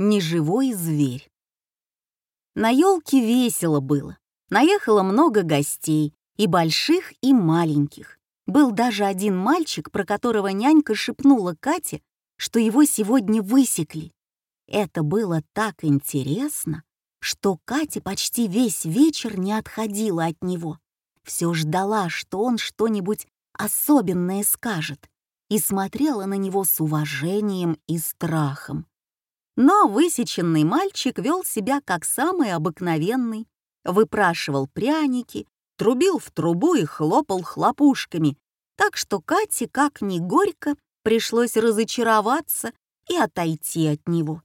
неживой зверь. На елке весело было. Наехало много гостей, и больших, и маленьких. Был даже один мальчик, про которого нянька шепнула Кате, что его сегодня высекли. Это было так интересно, что Катя почти весь вечер не отходила от него. Все ждала, что он что-нибудь особенное скажет, и смотрела на него с уважением и страхом. Но высеченный мальчик вел себя как самый обыкновенный, выпрашивал пряники, трубил в трубу и хлопал хлопушками, так что Кате, как ни горько, пришлось разочароваться и отойти от него.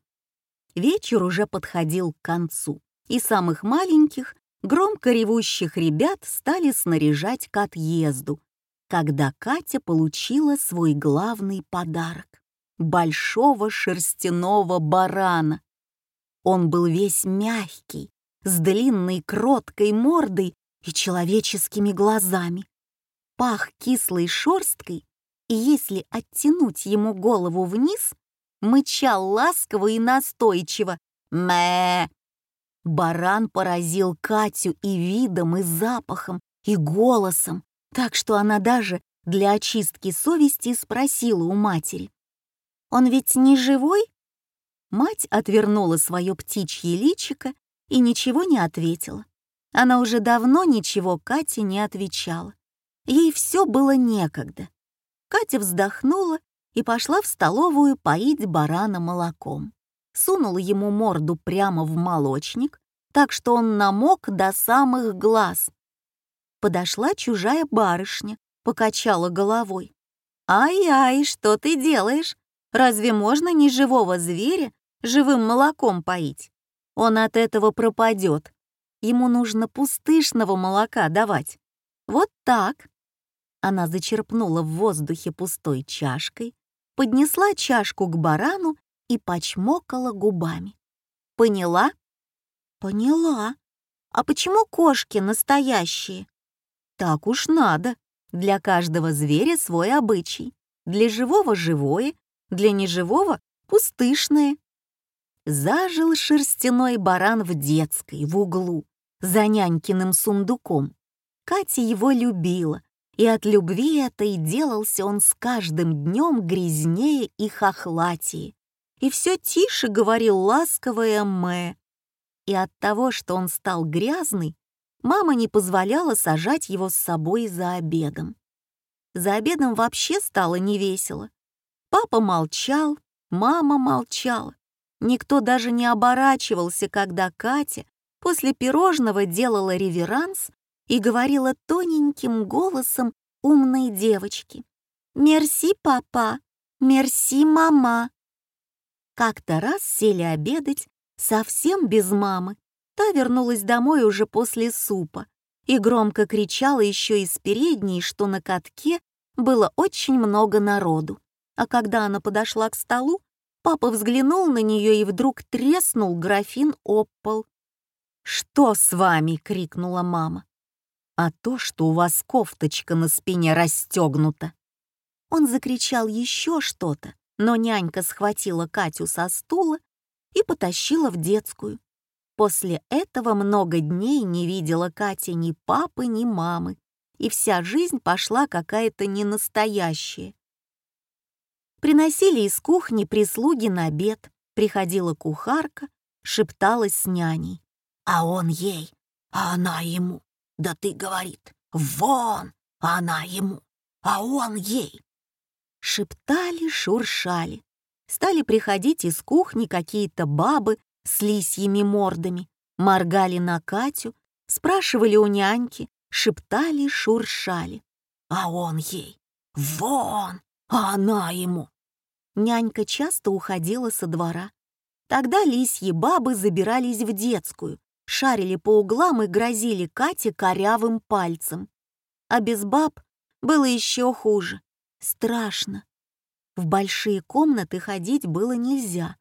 Вечер уже подходил к концу, и самых маленьких, громко ревущих ребят стали снаряжать к отъезду, когда Катя получила свой главный подарок — большого шерстяного барана. Он был весь мягкий, с длинной кроткой мордой и человеческими глазами. Пах кислой шерсткой, и если оттянуть ему голову вниз, мычал ласково и настойчиво «Мэ!». Баран поразил Катю и видом, и запахом, и голосом, так что она даже для очистки совести спросила у матери. «Он ведь не живой?» Мать отвернула свое птичье личико и ничего не ответила. Она уже давно ничего Кате не отвечала. Ей все было некогда. Катя вздохнула и пошла в столовую поить барана молоком. Сунула ему морду прямо в молочник, так что он намок до самых глаз. Подошла чужая барышня, покачала головой. «Ай-ай, что ты делаешь? Разве можно неживого зверя живым молоком поить? Он от этого пропадет. Ему нужно пустышного молока давать. Вот так». Она зачерпнула в воздухе пустой чашкой, поднесла чашку к барану и почмокала губами. «Поняла?» «Поняла. А почему кошки настоящие?» «Так уж надо. Для каждого зверя свой обычай. Для живого — живое, для неживого — пустышное». Зажил шерстяной баран в детской, в углу, за нянькиным сундуком. Катя его любила, и от любви этой делался он с каждым днем грязнее и хохлатее. И все тише говорил ласковое «мэ». И от того, что он стал грязный, мама не позволяла сажать его с собой за обедом. За обедом вообще стало невесело. Папа молчал, мама молчала. Никто даже не оборачивался, когда Катя после пирожного делала реверанс и говорила тоненьким голосом умной девочки. «Мерси, папа! Мерси, мама!» Как-то раз сели обедать совсем без мамы. Та вернулась домой уже после супа и громко кричала еще из передней, что на катке было очень много народу. А когда она подошла к столу, папа взглянул на нее и вдруг треснул графин об. «Что с вами?» — крикнула мама а то, что у вас кофточка на спине расстегнута. Он закричал еще что-то, но нянька схватила Катю со стула и потащила в детскую. После этого много дней не видела Катя ни папы, ни мамы, и вся жизнь пошла какая-то ненастоящая. Приносили из кухни прислуги на обед, приходила кухарка, шепталась с няней. А он ей, а она ему. Да ты, говорит, вон, а она ему, а он ей. Шептали, шуршали. Стали приходить из кухни какие-то бабы с лисьими мордами, моргали на Катю, спрашивали у няньки, шептали, шуршали. А он ей, вон, а она ему. Нянька часто уходила со двора. Тогда лисьи бабы забирались в детскую, шарили по углам и грозили Кате корявым пальцем. А без баб было еще хуже. Страшно. В большие комнаты ходить было нельзя.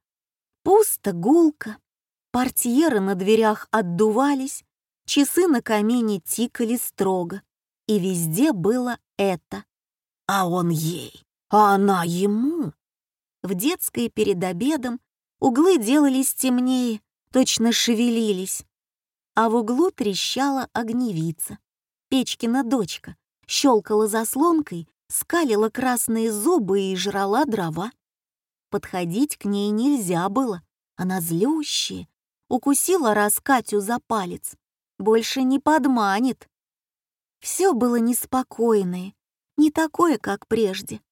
Пусто, гулко. Портьеры на дверях отдувались, часы на камине тикали строго. И везде было это. А он ей, а она ему. В детской перед обедом Углы делались темнее, точно шевелились. А в углу трещала огневица. Печкина дочка щелкала заслонкой, скалила красные зубы и жрала дрова. Подходить к ней нельзя было, она злющая. Укусила раз Катю за палец. Больше не подманит. Все было неспокойное, не такое, как прежде.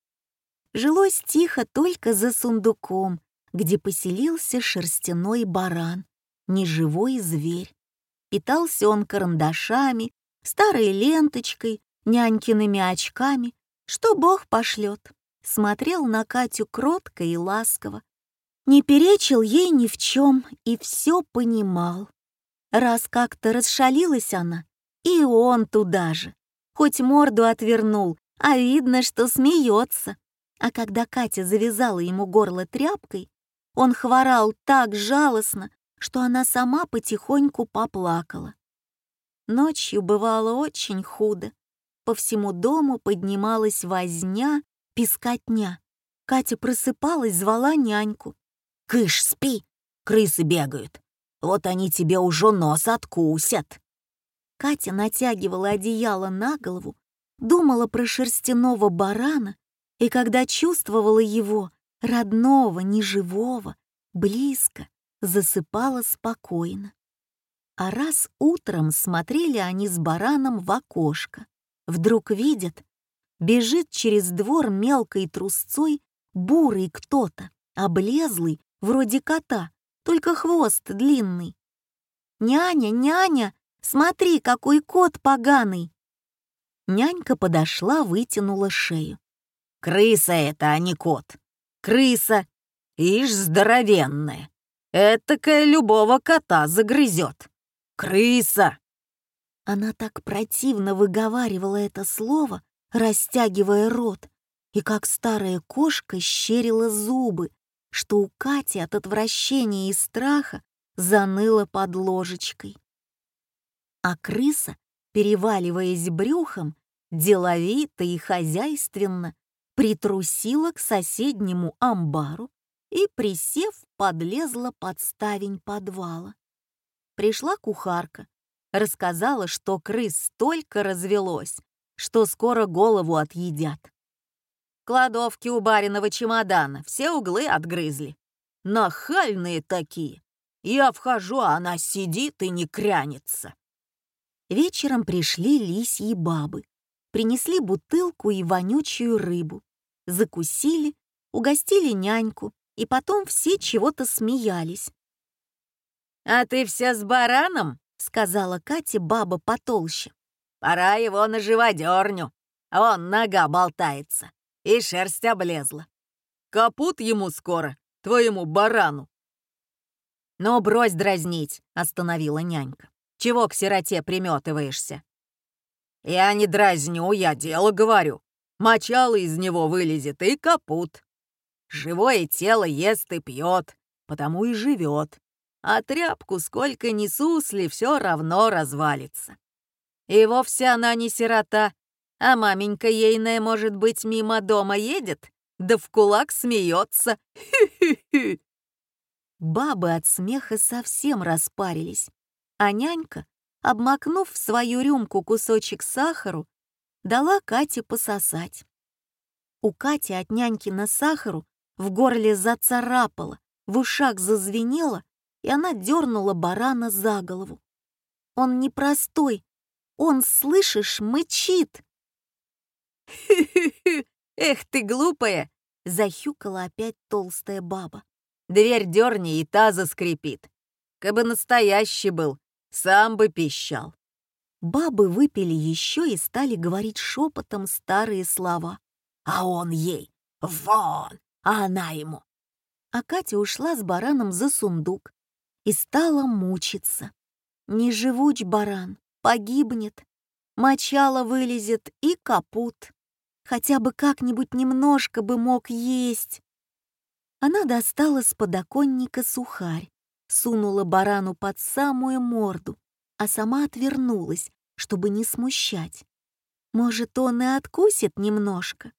Жилось тихо только за сундуком, где поселился шерстяной баран, неживой зверь. Питался он карандашами, старой ленточкой, нянькиными очками, что Бог пошлет. Смотрел на Катю кротко и ласково. Не перечил ей ни в чем и все понимал. Раз как-то расшалилась она, и он туда же. Хоть морду отвернул, а видно, что смеется. А когда Катя завязала ему горло тряпкой, он хворал так жалостно, что она сама потихоньку поплакала. Ночью бывало очень худо. По всему дому поднималась возня, пескотня. Катя просыпалась, звала няньку. «Кыш, спи! Крысы бегают. Вот они тебе уже нос откусят!» Катя натягивала одеяло на голову, думала про шерстяного барана, и когда чувствовала его, родного, неживого, близко, засыпала спокойно. А раз утром смотрели они с бараном в окошко, вдруг видят, бежит через двор мелкой трусцой бурый кто-то, облезлый, вроде кота, только хвост длинный. «Няня, няня, смотри, какой кот поганый!» Нянька подошла, вытянула шею. «Крыса это, а не кот. Крыса, ишь здоровенная. Этакая любого кота загрызет. Крыса!» Она так противно выговаривала это слово, растягивая рот, и как старая кошка щерила зубы, что у Кати от отвращения и страха заныло под ложечкой. А крыса, переваливаясь брюхом, деловито и хозяйственно притрусила к соседнему амбару и, присев, подлезла под ставень подвала. Пришла кухарка, рассказала, что крыс столько развелось, что скоро голову отъедят. Кладовки у бариного чемодана все углы отгрызли. Нахальные такие. Я вхожу, а она сидит и не крянется. Вечером пришли лисьи бабы. Принесли бутылку и вонючую рыбу. Закусили, угостили няньку, и потом все чего-то смеялись. «А ты вся с бараном?» — сказала Катя, баба потолще. «Пора его на живодерню. Он нога болтается и шерсть облезла. Капут ему скоро, твоему барану. «Ну, брось дразнить», — остановила нянька. «Чего к сироте приметываешься?» «Я не дразню, я дело говорю. Мочало из него вылезет и капут. Живое тело ест и пьет, потому и живет. А тряпку сколько ни сусли, все равно развалится. И вовсе она не сирота, а маменька ейная, может быть, мимо дома едет, да в кулак смеется. Хи-хи-хи. Бабы от смеха совсем распарились, а нянька, обмакнув в свою рюмку кусочек сахару, дала Кате пососать. У Кати от няньки на сахару в горле зацарапало, в ушах зазвенело, и она дернула барана за голову. Он непростой, он, слышишь, мычит. «Хи-хи-хи! Эх ты глупая!» — захюкала опять толстая баба. «Дверь дерни, и та заскрипит. Кабы настоящий был, сам бы пищал». Бабы выпили еще и стали говорить шепотом старые слова. «А он ей! Вон! А она ему!» А Катя ушла с бараном за сундук и стала мучиться. Не живуч баран, погибнет, мочало вылезет и капут. Хотя бы как-нибудь немножко бы мог есть. Она достала с подоконника сухарь, сунула барану под самую морду, а сама отвернулась, чтобы не смущать. Может, он и откусит немножко.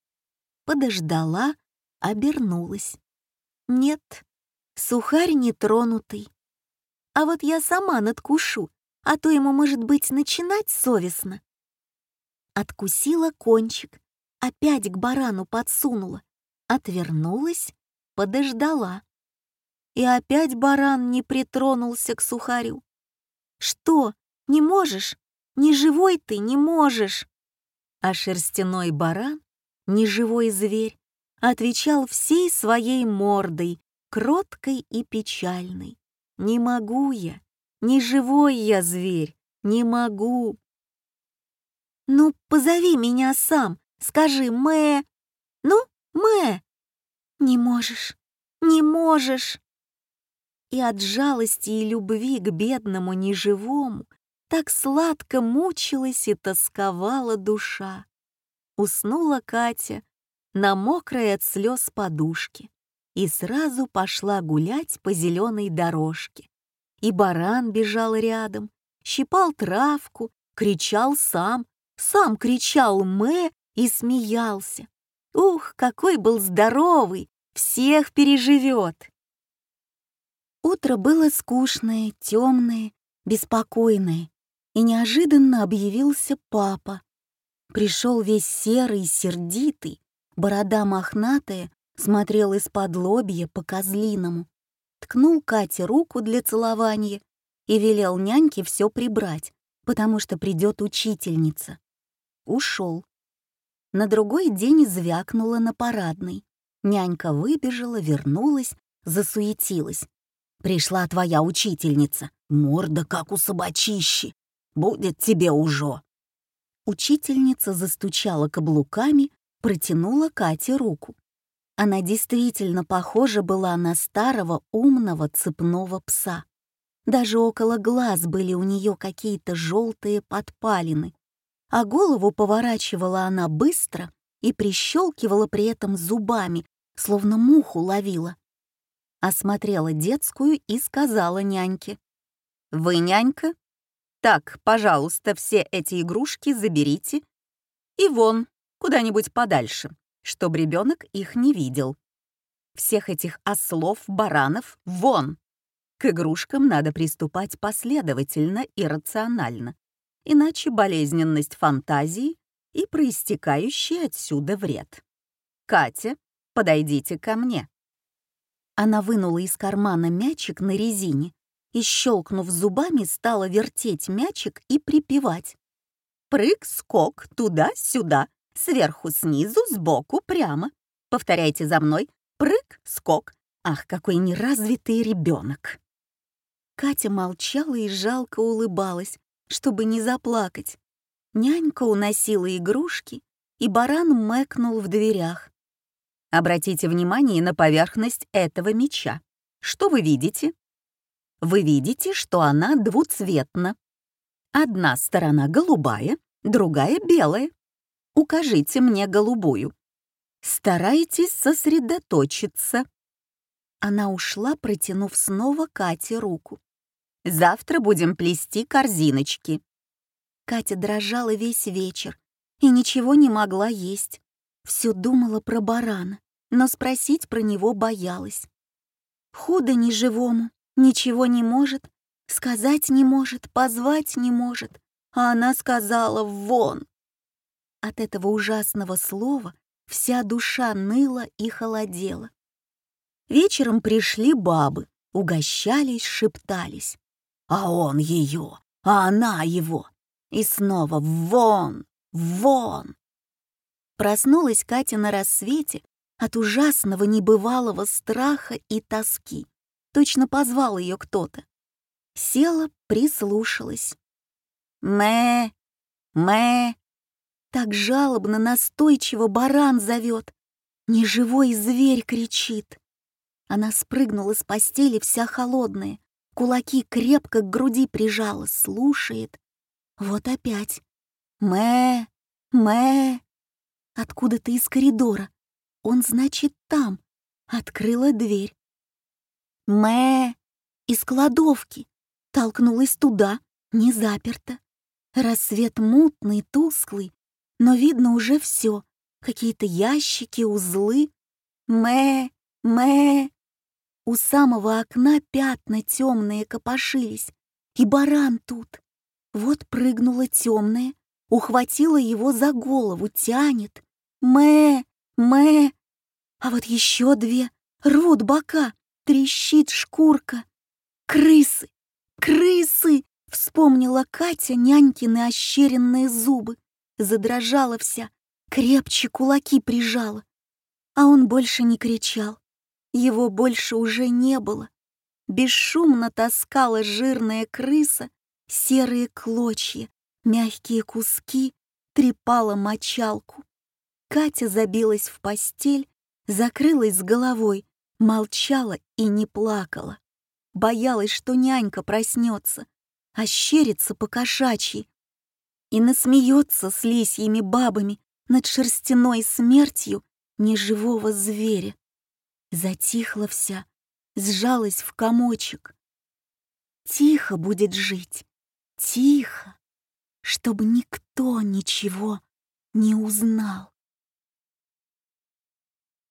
Подождала, обернулась. Нет, Сухарь нетронутый. А вот я сама надкушу, а то ему, может быть, начинать совестно. Откусила кончик, опять к барану подсунула, отвернулась, подождала. И опять баран не притронулся к сухарю. «Что, не можешь? Не живой ты, не можешь!» А шерстяной баран, неживой зверь, отвечал всей своей мордой, кроткой и печальной. «Не могу я, не живой я зверь, не могу!» «Ну, позови меня сам, скажи «мэ». Ну, «мэ». «Не можешь, не можешь!» И от жалости и любви к бедному неживому так сладко мучилась и тосковала душа. Уснула Катя на мокрой от слез подушке и сразу пошла гулять по зеленой дорожке. И баран бежал рядом, щипал травку, кричал сам, сам кричал «мэ» и смеялся. Ух, какой был здоровый, всех переживет. Утро было скучное, темное, беспокойное и неожиданно объявился папа. Пришел весь серый, сердитый, борода мохнатая, смотрел из-под лобья по козлиному, ткнул Кате руку для целования и велел няньке все прибрать, потому что придет учительница. Ушел. На другой день звякнула на парадной. Нянька выбежала, вернулась, засуетилась. «Пришла твоя учительница. Морда, как у собачищи. Будет тебе уже!» Учительница застучала каблуками, протянула Кате руку. Она действительно похожа была на старого умного цепного пса. Даже около глаз были у нее какие-то желтые подпалины, а голову поворачивала она быстро и прищелкивала при этом зубами, словно муху ловила. Осмотрела детскую и сказала няньке. «Вы нянька? Так, пожалуйста, все эти игрушки заберите и вон, куда-нибудь подальше, чтобы ребенок их не видел. Всех этих ослов, баранов вон! К игрушкам надо приступать последовательно и рационально, иначе болезненность фантазии и проистекающий отсюда вред. «Катя, подойдите ко мне». Она вынула из кармана мячик на резине и, щелкнув зубами, стала вертеть мячик и припевать. Прыг-скок туда-сюда, сверху, снизу, сбоку, прямо. Повторяйте за мной. Прыг-скок. Ах, какой неразвитый ребенок. Катя молчала и жалко улыбалась, чтобы не заплакать. Нянька уносила игрушки, и баран мэкнул в дверях. Обратите внимание на поверхность этого меча. Что вы видите? вы видите, что она двуцветна. Одна сторона голубая, другая белая. Укажите мне голубую. Старайтесь сосредоточиться. Она ушла, протянув снова Кате руку. Завтра будем плести корзиночки. Катя дрожала весь вечер и ничего не могла есть. Все думала про барана, но спросить про него боялась. Худо неживому, Ничего не может, сказать не может, позвать не может, а она сказала «вон». От этого ужасного слова вся душа ныла и холодела. Вечером пришли бабы, угощались, шептались. А он ее, а она его. И снова «вон, вон». Проснулась Катя на рассвете от ужасного небывалого страха и тоски. Точно позвал ее кто-то. Села, прислушалась. Мэ, мэ. Так жалобно, настойчиво баран зовет. Неживой зверь кричит. Она спрыгнула с постели вся холодная, кулаки крепко к груди прижала, слушает. Вот опять. Мэ, мэ. Откуда-то из коридора. Он, значит, там. Открыла дверь. Мэ! Из кладовки. Толкнулась туда, не заперто. Рассвет мутный, тусклый, но видно уже все. Какие-то ящики, узлы. Мэ! Мэ! У самого окна пятна темные копошились, и баран тут. Вот прыгнула темная, ухватила его за голову, тянет. Мэ, мэ. А вот еще две рвут бока, трещит шкурка. Крысы, крысы! Вспомнила Катя нянькины ощеренные зубы. Задрожала вся, крепче кулаки прижала. А он больше не кричал. Его больше уже не было. Бесшумно таскала жирная крыса серые клочья, мягкие куски, трепала мочалку. Катя забилась в постель, закрылась с головой, молчала и не плакала. Боялась, что нянька проснется, ощерится по кошачьи и насмеется с лисьими бабами над шерстяной смертью неживого зверя. Затихла вся, сжалась в комочек. Тихо будет жить, тихо, чтобы никто ничего не узнал.